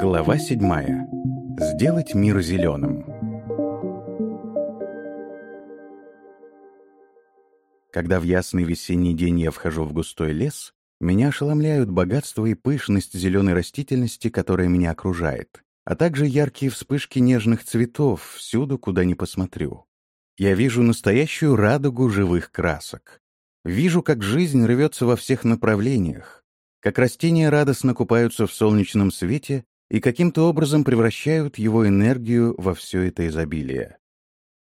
Глава седьмая. Сделать мир зеленым. Когда в ясный весенний день я вхожу в густой лес, меня ошеломляют богатство и пышность зеленой растительности, которая меня окружает, а также яркие вспышки нежных цветов всюду, куда ни посмотрю. Я вижу настоящую радугу живых красок. Вижу, как жизнь рвется во всех направлениях, как растения радостно купаются в солнечном свете и каким-то образом превращают его энергию во все это изобилие.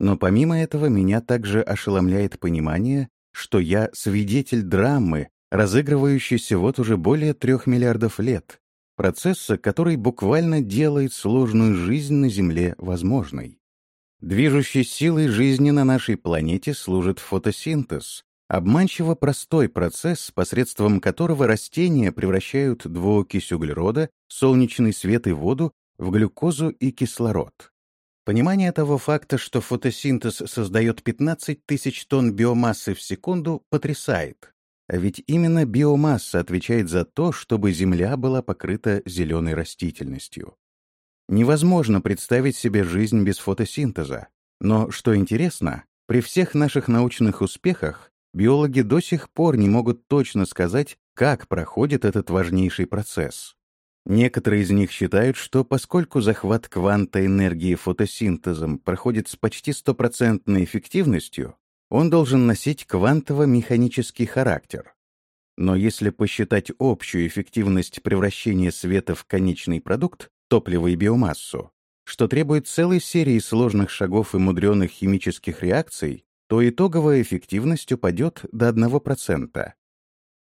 Но помимо этого меня также ошеломляет понимание, что я свидетель драмы, разыгрывающейся вот уже более трех миллиардов лет, процесса, который буквально делает сложную жизнь на Земле возможной. Движущей силой жизни на нашей планете служит фотосинтез, обманчиво простой процесс, посредством которого растения превращают двуокись углерода, солнечный свет и воду в глюкозу и кислород. Понимание того факта, что фотосинтез создает 15 тысяч тонн биомассы в секунду, потрясает. А ведь именно биомасса отвечает за то, чтобы Земля была покрыта зеленой растительностью. Невозможно представить себе жизнь без фотосинтеза. Но, что интересно, при всех наших научных успехах биологи до сих пор не могут точно сказать, как проходит этот важнейший процесс. Некоторые из них считают, что поскольку захват кванта энергии фотосинтезом проходит с почти стопроцентной эффективностью, он должен носить квантово-механический характер. Но если посчитать общую эффективность превращения света в конечный продукт, топливо и биомассу, что требует целой серии сложных шагов и мудреных химических реакций, то итоговая эффективность упадет до 1%.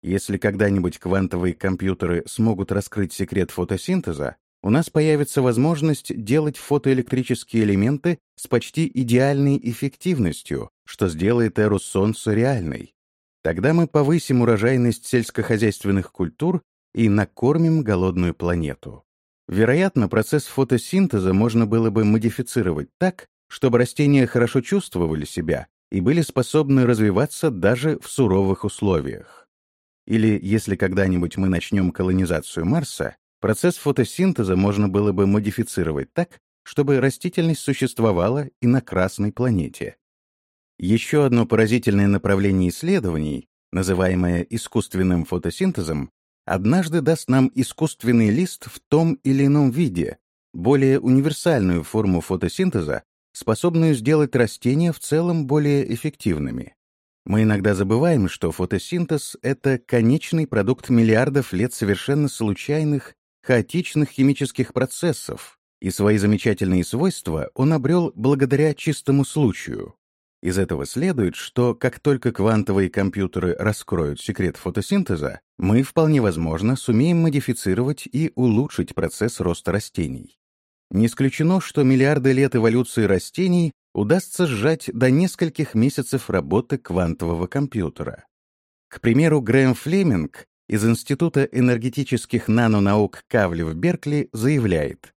Если когда-нибудь квантовые компьютеры смогут раскрыть секрет фотосинтеза, у нас появится возможность делать фотоэлектрические элементы с почти идеальной эффективностью, что сделает эру Солнца реальной. Тогда мы повысим урожайность сельскохозяйственных культур и накормим голодную планету. Вероятно, процесс фотосинтеза можно было бы модифицировать так, чтобы растения хорошо чувствовали себя и были способны развиваться даже в суровых условиях. Или, если когда-нибудь мы начнем колонизацию Марса, процесс фотосинтеза можно было бы модифицировать так, чтобы растительность существовала и на Красной планете. Еще одно поразительное направление исследований, называемое искусственным фотосинтезом, однажды даст нам искусственный лист в том или ином виде, более универсальную форму фотосинтеза, способную сделать растения в целом более эффективными. Мы иногда забываем, что фотосинтез — это конечный продукт миллиардов лет совершенно случайных, хаотичных химических процессов, и свои замечательные свойства он обрел благодаря чистому случаю. Из этого следует, что как только квантовые компьютеры раскроют секрет фотосинтеза, мы, вполне возможно, сумеем модифицировать и улучшить процесс роста растений. Не исключено, что миллиарды лет эволюции растений удастся сжать до нескольких месяцев работы квантового компьютера. К примеру, Грэм Флеминг из Института энергетических нанонаук Кавли в Беркли заявляет,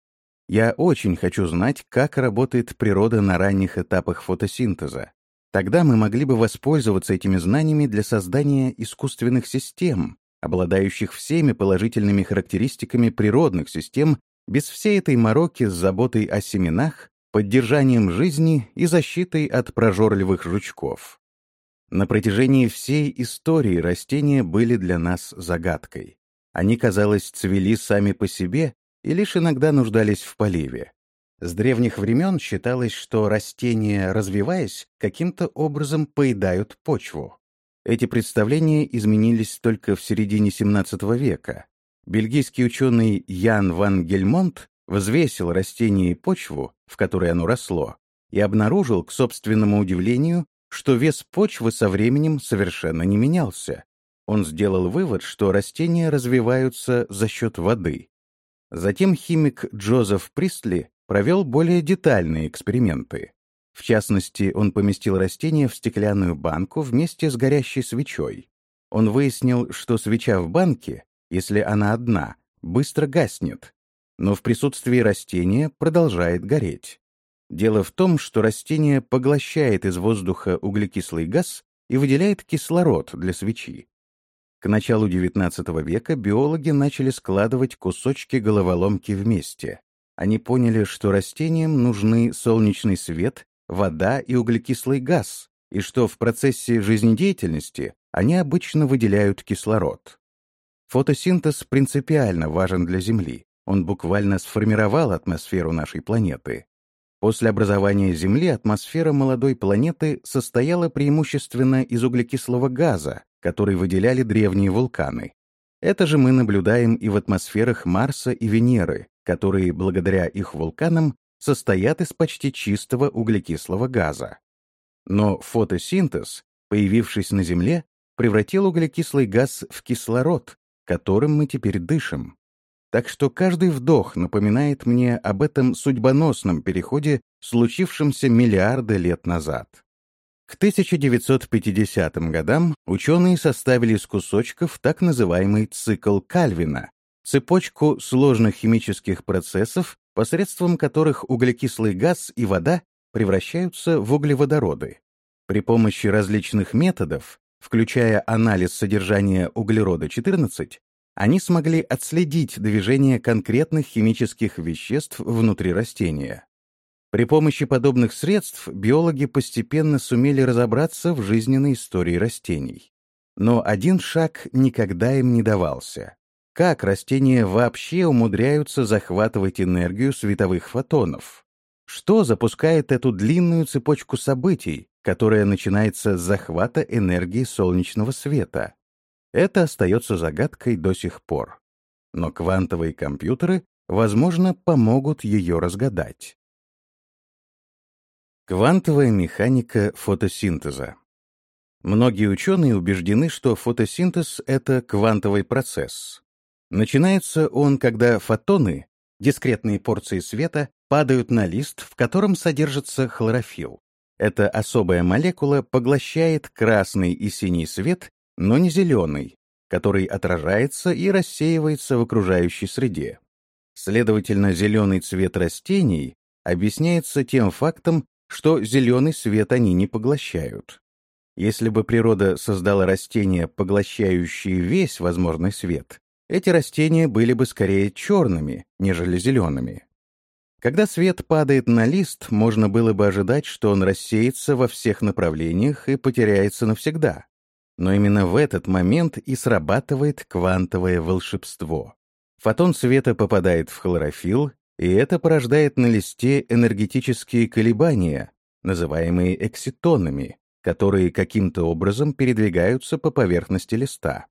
я очень хочу знать, как работает природа на ранних этапах фотосинтеза. Тогда мы могли бы воспользоваться этими знаниями для создания искусственных систем, обладающих всеми положительными характеристиками природных систем, без всей этой мороки с заботой о семенах, поддержанием жизни и защитой от прожорливых жучков. На протяжении всей истории растения были для нас загадкой. Они, казалось, цвели сами по себе и лишь иногда нуждались в поливе. С древних времен считалось, что растения, развиваясь, каким-то образом поедают почву. Эти представления изменились только в середине XVII века. Бельгийский ученый Ян ван Гельмонт взвесил растение и почву, в которой оно росло, и обнаружил, к собственному удивлению, что вес почвы со временем совершенно не менялся. Он сделал вывод, что растения развиваются за счет воды. Затем химик Джозеф Пристли провел более детальные эксперименты. В частности, он поместил растение в стеклянную банку вместе с горящей свечой. Он выяснил, что свеча в банке, если она одна, быстро гаснет, но в присутствии растения продолжает гореть. Дело в том, что растение поглощает из воздуха углекислый газ и выделяет кислород для свечи. К началу XIX века биологи начали складывать кусочки головоломки вместе. Они поняли, что растениям нужны солнечный свет, вода и углекислый газ, и что в процессе жизнедеятельности они обычно выделяют кислород. Фотосинтез принципиально важен для Земли. Он буквально сформировал атмосферу нашей планеты. После образования Земли атмосфера молодой планеты состояла преимущественно из углекислого газа, который выделяли древние вулканы. Это же мы наблюдаем и в атмосферах Марса и Венеры, которые, благодаря их вулканам, состоят из почти чистого углекислого газа. Но фотосинтез, появившись на Земле, превратил углекислый газ в кислород, которым мы теперь дышим. Так что каждый вдох напоминает мне об этом судьбоносном переходе, случившемся миллиарды лет назад. К 1950 годам ученые составили из кусочков так называемый цикл Кальвина, цепочку сложных химических процессов, посредством которых углекислый газ и вода превращаются в углеводороды. При помощи различных методов, включая анализ содержания углерода-14, они смогли отследить движение конкретных химических веществ внутри растения. При помощи подобных средств биологи постепенно сумели разобраться в жизненной истории растений. Но один шаг никогда им не давался. Как растения вообще умудряются захватывать энергию световых фотонов? Что запускает эту длинную цепочку событий, которая начинается с захвата энергии солнечного света? Это остается загадкой до сих пор. Но квантовые компьютеры, возможно, помогут ее разгадать. Квантовая механика фотосинтеза. Многие ученые убеждены, что фотосинтез — это квантовый процесс. Начинается он, когда фотоны, дискретные порции света, падают на лист, в котором содержится хлорофилл. Эта особая молекула поглощает красный и синий свет но не зеленый, который отражается и рассеивается в окружающей среде. Следовательно, зеленый цвет растений объясняется тем фактом, что зеленый свет они не поглощают. Если бы природа создала растения, поглощающие весь возможный свет, эти растения были бы скорее черными, нежели зелеными. Когда свет падает на лист, можно было бы ожидать, что он рассеется во всех направлениях и потеряется навсегда. Но именно в этот момент и срабатывает квантовое волшебство. Фотон света попадает в хлорофилл, и это порождает на листе энергетические колебания, называемые экситонами, которые каким-то образом передвигаются по поверхности листа.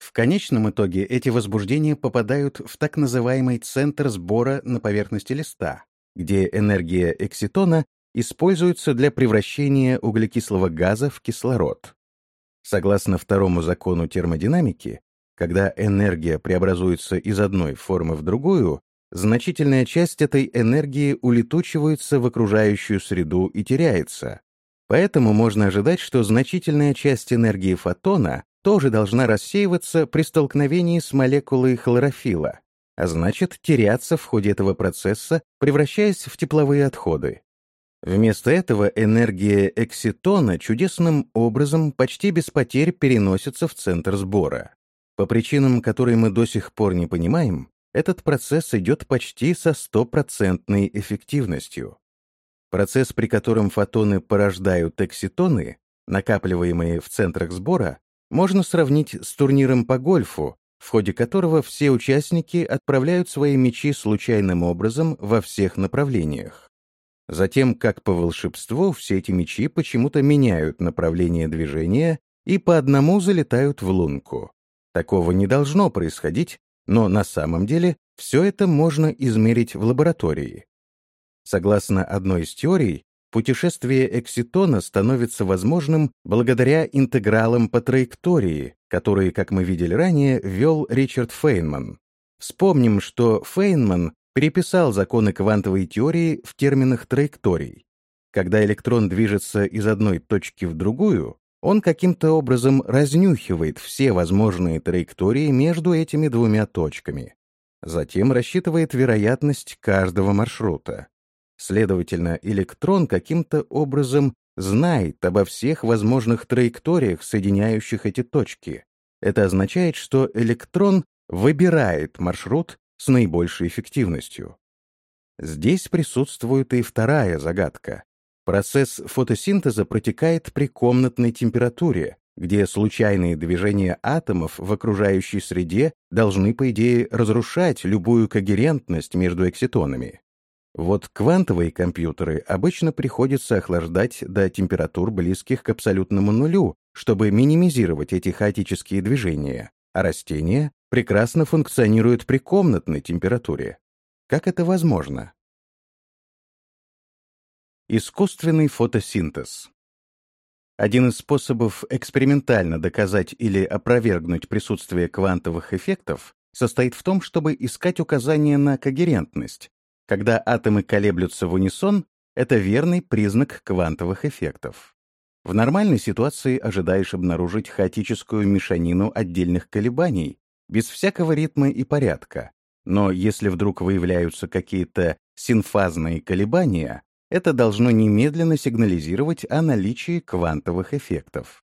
В конечном итоге эти возбуждения попадают в так называемый центр сбора на поверхности листа, где энергия экситона используется для превращения углекислого газа в кислород. Согласно второму закону термодинамики, когда энергия преобразуется из одной формы в другую, значительная часть этой энергии улетучивается в окружающую среду и теряется. Поэтому можно ожидать, что значительная часть энергии фотона тоже должна рассеиваться при столкновении с молекулой хлорофила, а значит теряться в ходе этого процесса, превращаясь в тепловые отходы. Вместо этого энергия экситона чудесным образом почти без потерь переносится в центр сбора. По причинам, которые мы до сих пор не понимаем, этот процесс идет почти со стопроцентной эффективностью. Процесс, при котором фотоны порождают экситоны, накапливаемые в центрах сбора, можно сравнить с турниром по гольфу, в ходе которого все участники отправляют свои мячи случайным образом во всех направлениях. Затем, как по волшебству, все эти мечи почему-то меняют направление движения и по одному залетают в лунку. Такого не должно происходить, но на самом деле все это можно измерить в лаборатории. Согласно одной из теорий, путешествие экситона становится возможным благодаря интегралам по траектории, которые, как мы видели ранее, ввел Ричард Фейнман. Вспомним, что Фейнман переписал законы квантовой теории в терминах траекторий. Когда электрон движется из одной точки в другую, он каким-то образом разнюхивает все возможные траектории между этими двумя точками. Затем рассчитывает вероятность каждого маршрута. Следовательно, электрон каким-то образом знает обо всех возможных траекториях, соединяющих эти точки. Это означает, что электрон выбирает маршрут с наибольшей эффективностью. Здесь присутствует и вторая загадка. Процесс фотосинтеза протекает при комнатной температуре, где случайные движения атомов в окружающей среде должны, по идее, разрушать любую когерентность между экситонами. Вот квантовые компьютеры обычно приходится охлаждать до температур, близких к абсолютному нулю, чтобы минимизировать эти хаотические движения, а растения прекрасно функционируют при комнатной температуре. Как это возможно? Искусственный фотосинтез. Один из способов экспериментально доказать или опровергнуть присутствие квантовых эффектов состоит в том, чтобы искать указания на когерентность, когда атомы колеблются в унисон, это верный признак квантовых эффектов. В нормальной ситуации ожидаешь обнаружить хаотическую мешанину отдельных колебаний, без всякого ритма и порядка. Но если вдруг выявляются какие-то синфазные колебания, это должно немедленно сигнализировать о наличии квантовых эффектов.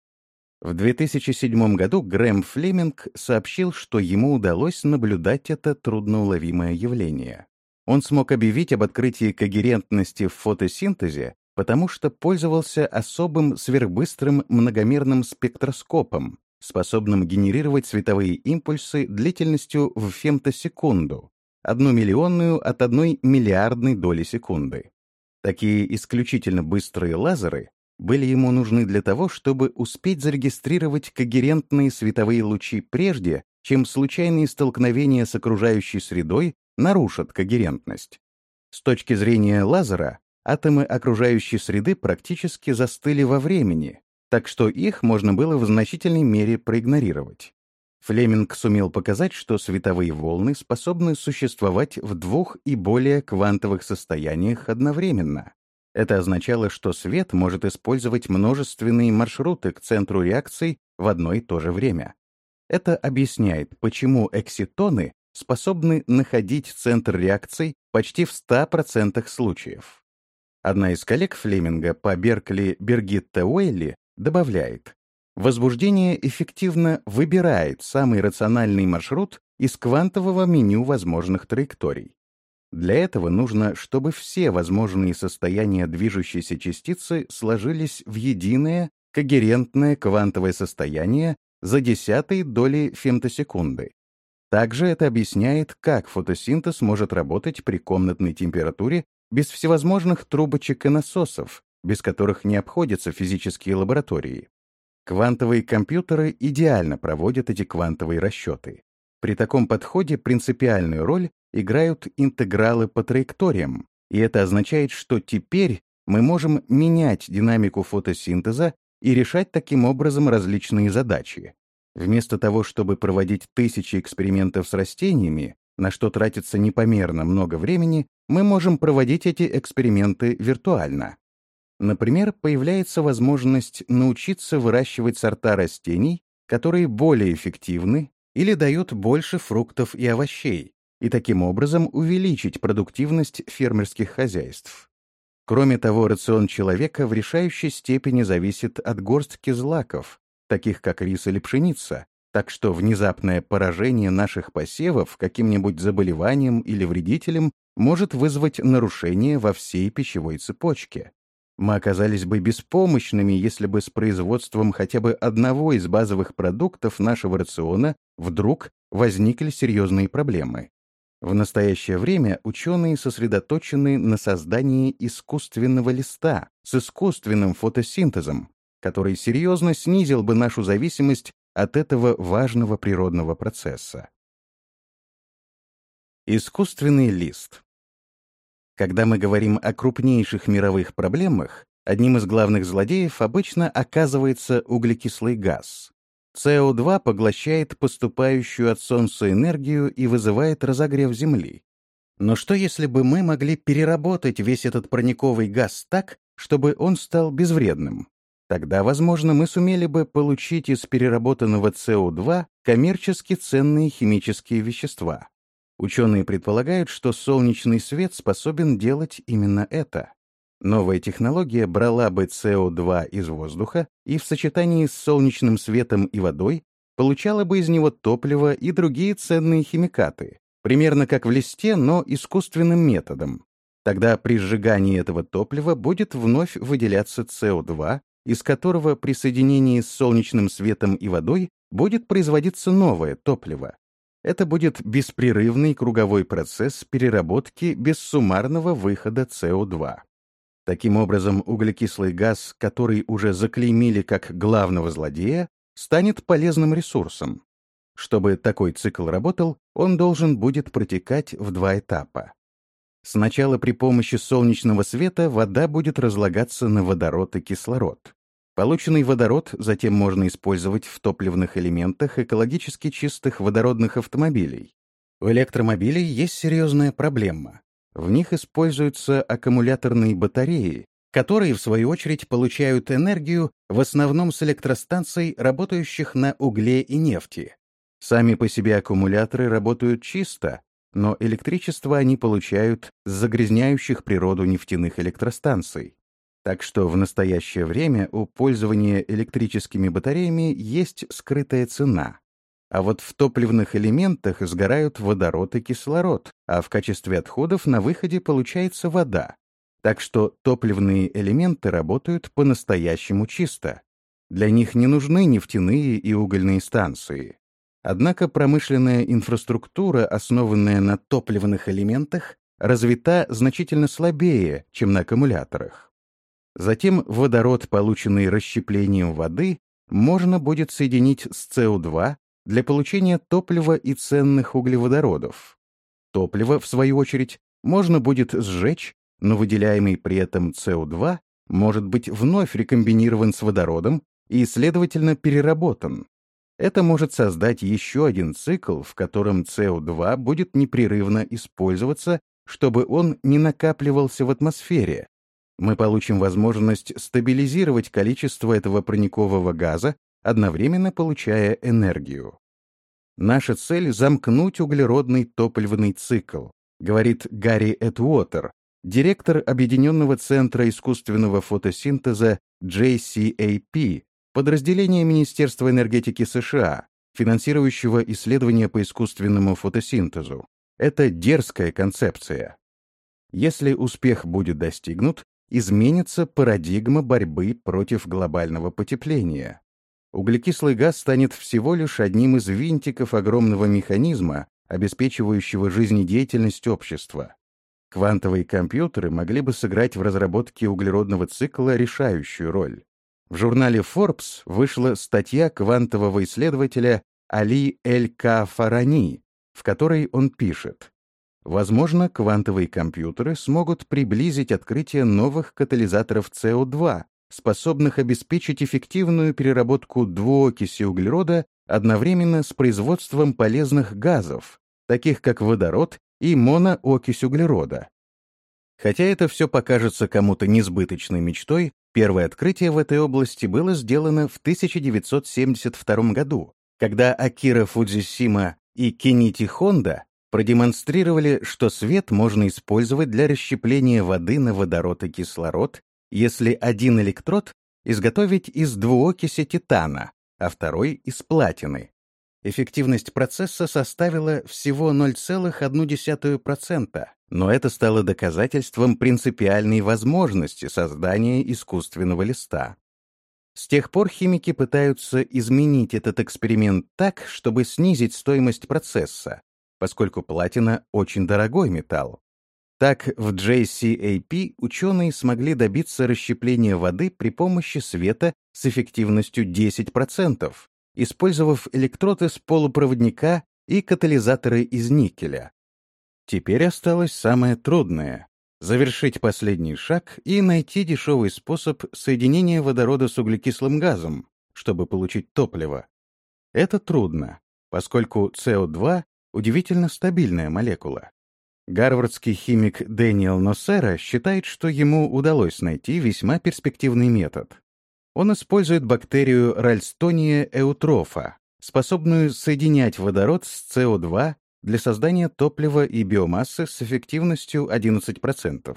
В 2007 году Грэм Флеминг сообщил, что ему удалось наблюдать это трудноуловимое явление. Он смог объявить об открытии когерентности в фотосинтезе, потому что пользовался особым сверхбыстрым многомерным спектроскопом, способным генерировать световые импульсы длительностью в фемтосекунду, одну миллионную от одной миллиардной доли секунды. Такие исключительно быстрые лазеры были ему нужны для того, чтобы успеть зарегистрировать когерентные световые лучи прежде, чем случайные столкновения с окружающей средой нарушат когерентность. С точки зрения лазера, атомы окружающей среды практически застыли во времени, так что их можно было в значительной мере проигнорировать. Флеминг сумел показать, что световые волны способны существовать в двух и более квантовых состояниях одновременно. Это означало, что свет может использовать множественные маршруты к центру реакций в одно и то же время. Это объясняет, почему экситоны способны находить центр реакций почти в 100% случаев. Одна из коллег Флеминга по Беркли Бергитта Уэлли добавляет, возбуждение эффективно выбирает самый рациональный маршрут из квантового меню возможных траекторий. Для этого нужно, чтобы все возможные состояния движущейся частицы сложились в единое когерентное квантовое состояние за десятые доли фемтосекунды. Также это объясняет, как фотосинтез может работать при комнатной температуре без всевозможных трубочек и насосов, без которых не обходятся физические лаборатории. Квантовые компьютеры идеально проводят эти квантовые расчеты. При таком подходе принципиальную роль играют интегралы по траекториям, и это означает, что теперь мы можем менять динамику фотосинтеза и решать таким образом различные задачи. Вместо того, чтобы проводить тысячи экспериментов с растениями, на что тратится непомерно много времени, мы можем проводить эти эксперименты виртуально. Например, появляется возможность научиться выращивать сорта растений, которые более эффективны или дают больше фруктов и овощей, и таким образом увеличить продуктивность фермерских хозяйств. Кроме того, рацион человека в решающей степени зависит от горстки злаков, таких как рис или пшеница, так что внезапное поражение наших посевов каким-нибудь заболеванием или вредителем может вызвать нарушение во всей пищевой цепочке. Мы оказались бы беспомощными, если бы с производством хотя бы одного из базовых продуктов нашего рациона вдруг возникли серьезные проблемы. В настоящее время ученые сосредоточены на создании искусственного листа с искусственным фотосинтезом, который серьезно снизил бы нашу зависимость от этого важного природного процесса. Искусственный лист. Когда мы говорим о крупнейших мировых проблемах, одним из главных злодеев обычно оказывается углекислый газ. СО2 поглощает поступающую от Солнца энергию и вызывает разогрев Земли. Но что если бы мы могли переработать весь этот парниковый газ так, чтобы он стал безвредным? Тогда, возможно, мы сумели бы получить из переработанного СО2 коммерчески ценные химические вещества. Ученые предполагают, что солнечный свет способен делать именно это. Новая технология брала бы СО2 из воздуха и в сочетании с солнечным светом и водой получала бы из него топливо и другие ценные химикаты, примерно как в листе, но искусственным методом. Тогда при сжигании этого топлива будет вновь выделяться СО2, из которого при соединении с солнечным светом и водой будет производиться новое топливо. Это будет беспрерывный круговой процесс переработки без суммарного выхода СО2. Таким образом, углекислый газ, который уже заклеймили как главного злодея, станет полезным ресурсом. Чтобы такой цикл работал, он должен будет протекать в два этапа. Сначала при помощи солнечного света вода будет разлагаться на водород и кислород. Полученный водород затем можно использовать в топливных элементах экологически чистых водородных автомобилей. У электромобилей есть серьезная проблема. В них используются аккумуляторные батареи, которые, в свою очередь, получают энергию в основном с электростанций, работающих на угле и нефти. Сами по себе аккумуляторы работают чисто, но электричество они получают с загрязняющих природу нефтяных электростанций. Так что в настоящее время у пользования электрическими батареями есть скрытая цена. А вот в топливных элементах сгорают водород и кислород, а в качестве отходов на выходе получается вода. Так что топливные элементы работают по-настоящему чисто. Для них не нужны нефтяные и угольные станции. Однако промышленная инфраструктура, основанная на топливных элементах, развита значительно слабее, чем на аккумуляторах. Затем водород, полученный расщеплением воды, можно будет соединить с СО2 для получения топлива и ценных углеводородов. Топливо, в свою очередь, можно будет сжечь, но выделяемый при этом СО2 может быть вновь рекомбинирован с водородом и, следовательно, переработан. Это может создать еще один цикл, в котором СО2 будет непрерывно использоваться, чтобы он не накапливался в атмосфере. Мы получим возможность стабилизировать количество этого парникового газа, одновременно получая энергию. Наша цель — замкнуть углеродный топливный цикл, говорит Гарри Этуотер, директор Объединенного центра искусственного фотосинтеза JCAP подразделение Министерства энергетики США, финансирующего исследования по искусственному фотосинтезу. Это дерзкая концепция. Если успех будет достигнут, изменится парадигма борьбы против глобального потепления. Углекислый газ станет всего лишь одним из винтиков огромного механизма, обеспечивающего жизнедеятельность общества. Квантовые компьютеры могли бы сыграть в разработке углеродного цикла решающую роль. В журнале Forbes вышла статья квантового исследователя Али Эль-Ка Фарани, в которой он пишет, Возможно, квантовые компьютеры смогут приблизить открытие новых катализаторов СО2, способных обеспечить эффективную переработку двуокиси углерода одновременно с производством полезных газов, таких как водород и моноокись углерода. Хотя это все покажется кому-то несбыточной мечтой, Первое открытие в этой области было сделано в 1972 году, когда Акира Фудзисима и Кинити Хонда продемонстрировали, что свет можно использовать для расщепления воды на водород и кислород, если один электрод изготовить из двуокиси титана, а второй — из платины. Эффективность процесса составила всего 0,1%, но это стало доказательством принципиальной возможности создания искусственного листа. С тех пор химики пытаются изменить этот эксперимент так, чтобы снизить стоимость процесса, поскольку платина — очень дорогой металл. Так, в JCAP ученые смогли добиться расщепления воды при помощи света с эффективностью 10%, использовав электроды с полупроводника и катализаторы из никеля. Теперь осталось самое трудное — завершить последний шаг и найти дешевый способ соединения водорода с углекислым газом, чтобы получить топливо. Это трудно, поскольку СО2 — удивительно стабильная молекула. Гарвардский химик Дэниел Носера считает, что ему удалось найти весьма перспективный метод. Он использует бактерию Ральстония эутрофа, способную соединять водород с СО2 для создания топлива и биомассы с эффективностью 11%.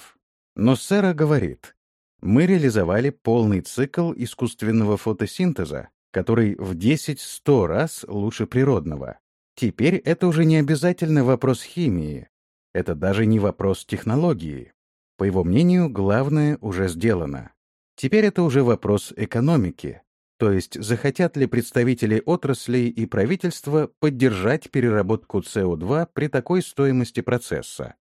Но Сера говорит, мы реализовали полный цикл искусственного фотосинтеза, который в 10-100 раз лучше природного. Теперь это уже не обязательно вопрос химии, это даже не вопрос технологии. По его мнению, главное уже сделано. Теперь это уже вопрос экономики, то есть захотят ли представители отраслей и правительства поддержать переработку СО2 при такой стоимости процесса.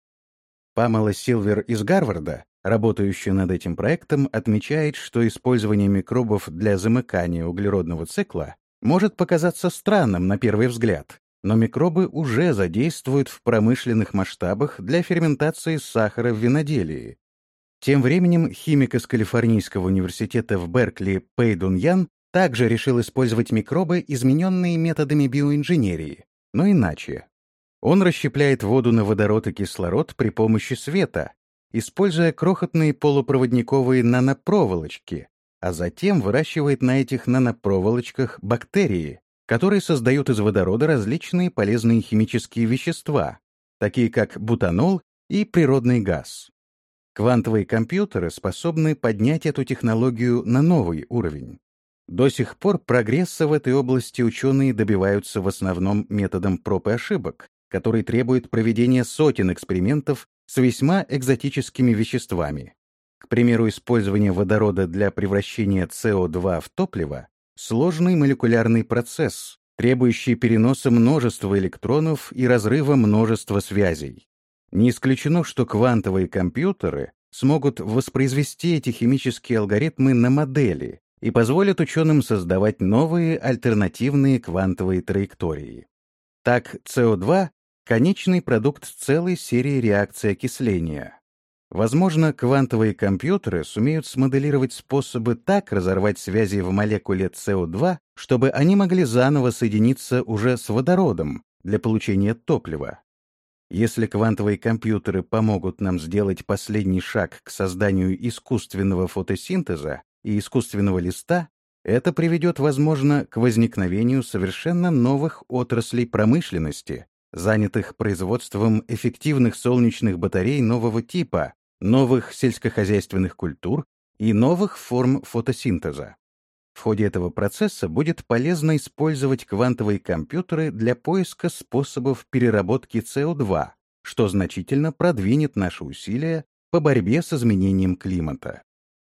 Памела Силвер из Гарварда, работающая над этим проектом, отмечает, что использование микробов для замыкания углеродного цикла может показаться странным на первый взгляд, но микробы уже задействуют в промышленных масштабах для ферментации сахара в виноделии. Тем временем химик из Калифорнийского университета в Беркли Пейдун Ян также решил использовать микробы, измененные методами биоинженерии, но иначе. Он расщепляет воду на водород и кислород при помощи света, используя крохотные полупроводниковые нанопроволочки, а затем выращивает на этих нанопроволочках бактерии, которые создают из водорода различные полезные химические вещества, такие как бутанол и природный газ. Квантовые компьютеры способны поднять эту технологию на новый уровень. До сих пор прогресса в этой области ученые добиваются в основном методом проб и ошибок, который требует проведения сотен экспериментов с весьма экзотическими веществами. К примеру, использование водорода для превращения СО2 в топливо — сложный молекулярный процесс, требующий переноса множества электронов и разрыва множества связей. Не исключено, что квантовые компьютеры смогут воспроизвести эти химические алгоритмы на модели, и позволят ученым создавать новые альтернативные квантовые траектории. Так, СО2 — конечный продукт целой серии реакций окисления. Возможно, квантовые компьютеры сумеют смоделировать способы так разорвать связи в молекуле СО2, чтобы они могли заново соединиться уже с водородом для получения топлива. Если квантовые компьютеры помогут нам сделать последний шаг к созданию искусственного фотосинтеза, и искусственного листа, это приведет, возможно, к возникновению совершенно новых отраслей промышленности, занятых производством эффективных солнечных батарей нового типа, новых сельскохозяйственных культур и новых форм фотосинтеза. В ходе этого процесса будет полезно использовать квантовые компьютеры для поиска способов переработки СО2, что значительно продвинет наши усилия по борьбе с изменением климата.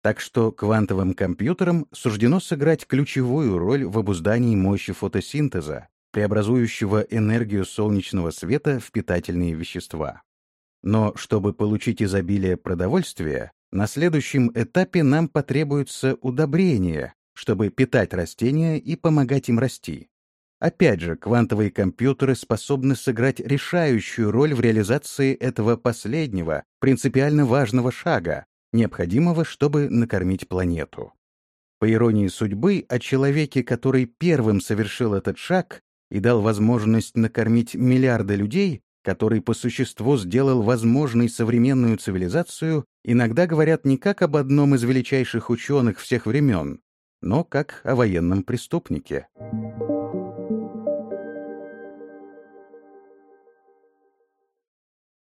Так что квантовым компьютерам суждено сыграть ключевую роль в обуздании мощи фотосинтеза, преобразующего энергию солнечного света в питательные вещества. Но чтобы получить изобилие продовольствия, на следующем этапе нам потребуется удобрение, чтобы питать растения и помогать им расти. Опять же, квантовые компьютеры способны сыграть решающую роль в реализации этого последнего, принципиально важного шага, необходимого, чтобы накормить планету. По иронии судьбы, о человеке, который первым совершил этот шаг и дал возможность накормить миллиарды людей, который по существу сделал возможной современную цивилизацию, иногда говорят не как об одном из величайших ученых всех времен, но как о военном преступнике.